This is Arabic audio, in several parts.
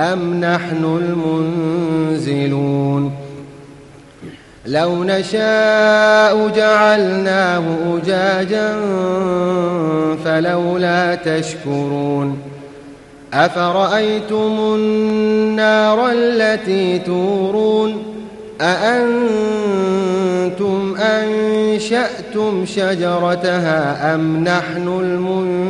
أم نحن المنزلون؟ لو نشاء جعلناه أجاجا فلولا تشكرون. أفرأيتم النار التي تورون؟ أأنتم أنشأتم شجرتها أم نحن المنشئون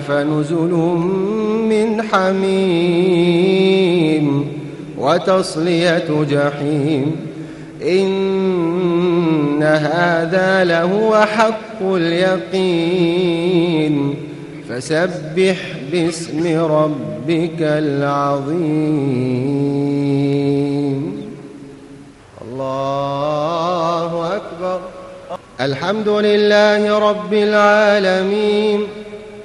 فنزل من حميم وتصلية جحيم. إن هذا لهو حق اليقين. فسبح باسم ربك العظيم. الله أكبر. الحمد لله رب العالمين.